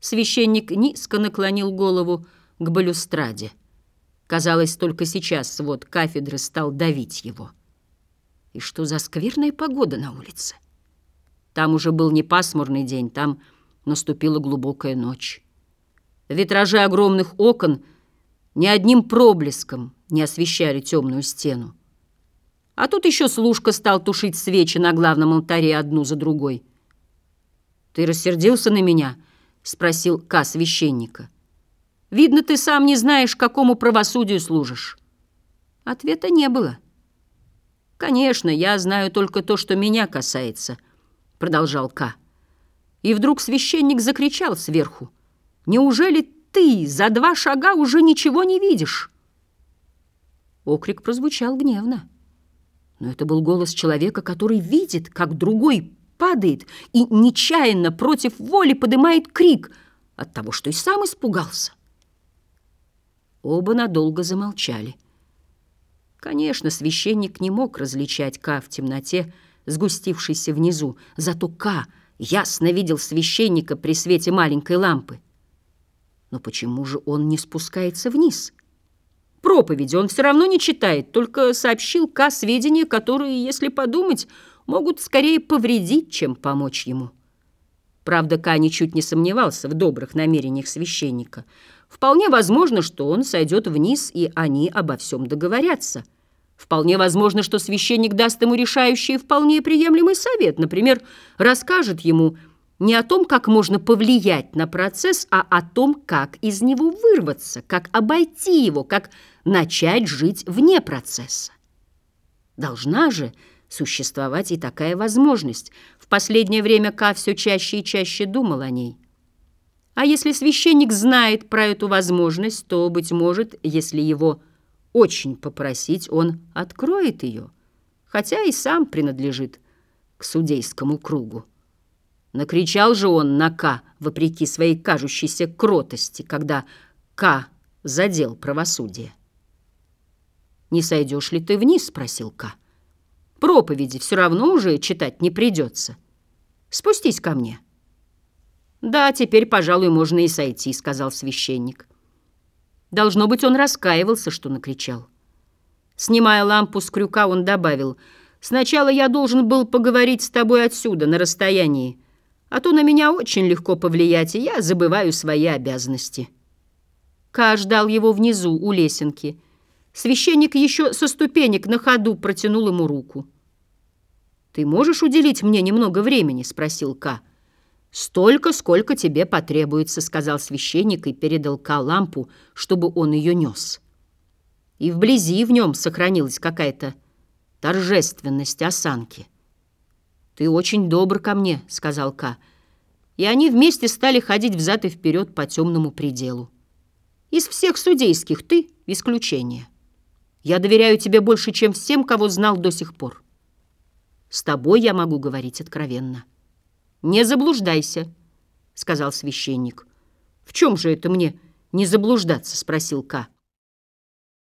Священник низко наклонил голову к балюстраде. Казалось, только сейчас свод кафедры стал давить его. И что за скверная погода на улице? Там уже был не пасмурный день, там наступила глубокая ночь. Витражи огромных окон ни одним проблеском не освещали темную стену. А тут еще служка стал тушить свечи на главном алтаре одну за другой. «Ты рассердился на меня?» — спросил Ка священника. «Видно, ты сам не знаешь, какому правосудию служишь». Ответа не было. «Конечно, я знаю только то, что меня касается», — продолжал Ка. И вдруг священник закричал сверху. «Неужели ты за два шага уже ничего не видишь?» Окрик прозвучал гневно. Но это был голос человека, который видит, как другой падает и нечаянно против воли поднимает крик от того, что и сам испугался. Оба надолго замолчали. Конечно, священник не мог различать Ка в темноте, сгустившейся внизу, зато Ка ясно видел священника при свете маленькой лампы. Но почему же он не спускается вниз? Проповеди он все равно не читает, только сообщил Ка сведения, которые, если подумать, могут скорее повредить, чем помочь ему. Правда, Ка ничуть не сомневался в добрых намерениях священника. Вполне возможно, что он сойдет вниз, и они обо всем договорятся. Вполне возможно, что священник даст ему решающий и вполне приемлемый совет. Например, расскажет ему не о том, как можно повлиять на процесс, а о том, как из него вырваться, как обойти его, как начать жить вне процесса. Должна же существовать и такая возможность. В последнее время Ка все чаще и чаще думал о ней. А если священник знает про эту возможность, то, быть может, если его очень попросить, он откроет ее, хотя и сам принадлежит к судейскому кругу. Накричал же он на К, вопреки своей кажущейся кротости, когда К задел правосудие. «Не сойдешь ли ты вниз?» — спросил К. «Проповеди все равно уже читать не придется. Спустись ко мне». «Да, теперь, пожалуй, можно и сойти», — сказал священник. Должно быть, он раскаивался, что накричал. Снимая лампу с крюка, он добавил, «Сначала я должен был поговорить с тобой отсюда, на расстоянии, а то на меня очень легко повлиять, и я забываю свои обязанности». Ка ждал его внизу, у лесенки. Священник еще со ступенек на ходу протянул ему руку. «Ты можешь уделить мне немного времени?» — спросил Ка. «Столько, сколько тебе потребуется», — сказал священник и передал Ка лампу, чтобы он ее нес. И вблизи в нем сохранилась какая-то торжественность осанки. «Ты очень добр ко мне», — сказал Ка. И они вместе стали ходить взад и вперед по темному пределу. «Из всех судейских ты — исключение. Я доверяю тебе больше, чем всем, кого знал до сих пор. С тобой я могу говорить откровенно». «Не заблуждайся», — сказал священник. «В чем же это мне не заблуждаться?» — спросил Ка.